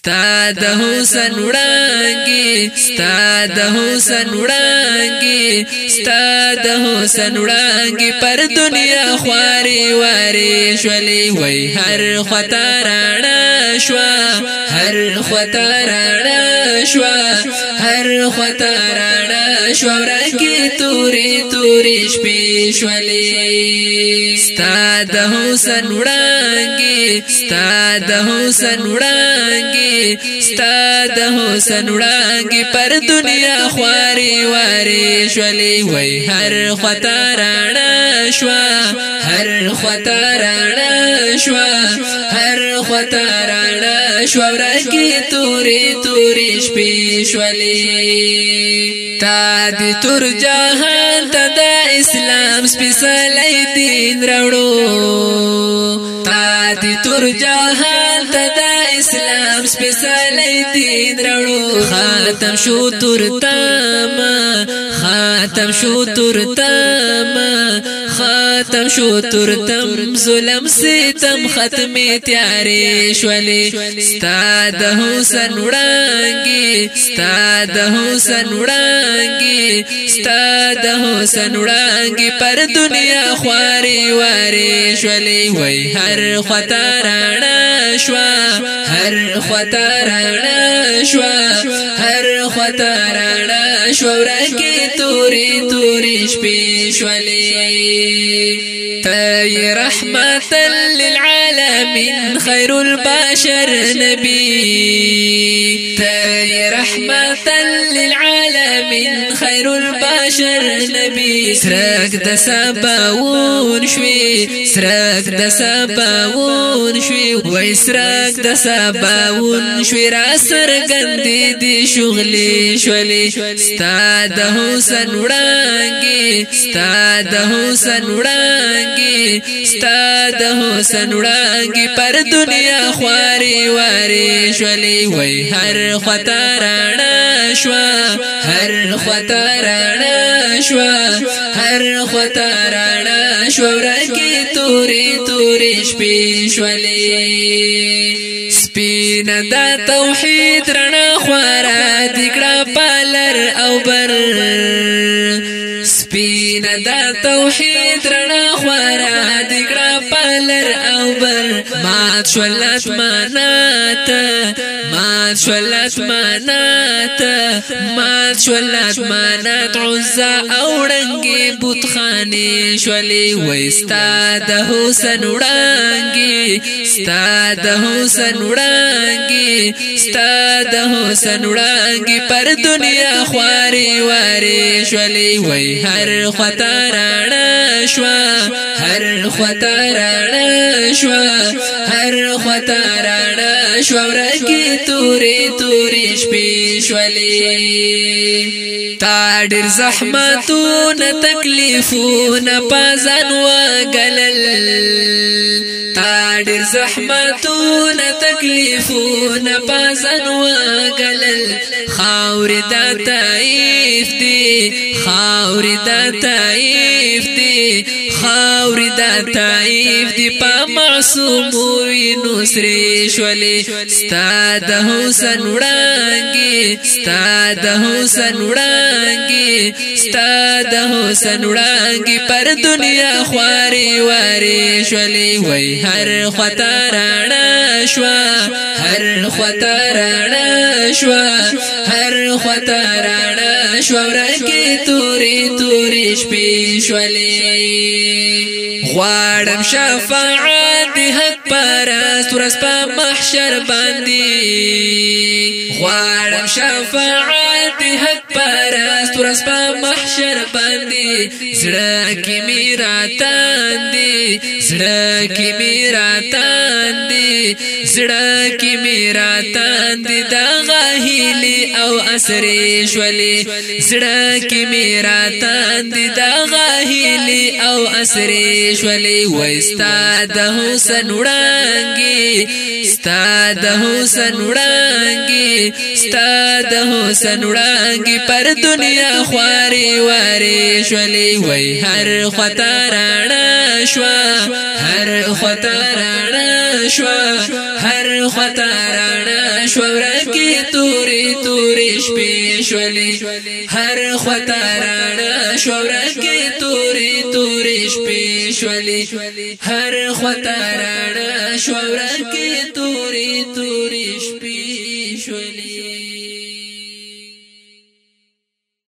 ستا د حسن وړانګي ستا د حسن وړانګي ستا د حسن وړانګي پر دنیا خواري واري شولې وای هر خطر اړه شوا هر خطر اړه شوا هر خطر اړه شوا ورکی توري توري شپې شولې ستا د حسن وړانګې ستا د حسن وړانګې ستا د حسن وړانګې پر دنیا خواري واري شولې وای هر خطا رانا شوا هر خطا رانا شوا هر خطا رانا شوا ورکی توري توري شپې شولې تا د تور جهان ته د اسلام سپیڅلې دین راوړو دی تور جهان ته د اسلام سپیڅلی دین راړو خاتم شو تور تام خاتم شو تور تام خاتم شو تور تم ظلم ستم ختم تیارې شولې ستاد حسین وړانګي ستاد حسین وړانګي کې ستا د حسن وړانګې پر دنیا خواري واري شولې وای هر خطا رانا شوا هر خطا رانا شوا هر خطا رانا شو ورکه توري توري شپې شولې تاي رحمة للعالمين خير البشر نبي تاي رحمة للعالمين خير البشر نبي سرق د سباون شوي سرق د سباون شوي وي سرق د سباون شوي را سرګندې دي شغلي شولي ستا د حسن وړانګې حسن وړانګي ستا د حسن وړانګي پر دنیا خواري واري شولي وای هر خطا رانا شوا هر خطا رانا شوا هر خطا رانا شوا ورکی توري توري شپې شولي سپینه د توحید رڼا خورا دکړه پالر او بر سپین دا توحید رڼا خورا دګړه پلر او بر مات شولت منات مات شولت منات مات شولت منات عزا اورنګي بوتخانه شولې وستا د حسن وړانګي ستا د حسن وړانګي کې ستاد حسن وړانګي پر دنیا خواري واري شولي وای هر خطرانا شوا هر خطرانا شوا هر خطرانا شوا ورکی توري توري شپې شولي تا ډېر زحمتونه تکلیفونه پزن وګلل ډېر زحمتونه تکلیفونه پسن وګلل خاورې د طائف دی خاورې د طائف دی خاورې د طائف دی په معصوم وینو سرې شولې ستاد حسن وړانګي ستاد حسن وړانګي کې ستا د حسن وړانګې پر دنیا خواري واري شولې وای هر خطا راڼه شوا هر خطا راڼه شوا هر خطا راڼه شوا ورکه توري توري شپې شولې غواړم شفاعت حق پرست ورځ په محشر باندې غواړم شفاعت حق پرست ورځ په محشر باندې زړه کې می راتاندې زړه کې می راتاندې زړه کې می راتاندې دغه هلی او اسرې شولې زړه کې میرا تاند دا غهلی او اسرې شولې وستا د حسن وړانګي ستا د حسن وړانګي ستا د حسن وړانګي پر دنیا خواري واري شولې وای هر خطرانه شوا هر خطرانه شوا هر خطرانه شوا توري توري شپې شولې هر خطرانه شورکه توري توري شپې شولې هر خطرانه شورکه توري توري شپې شولې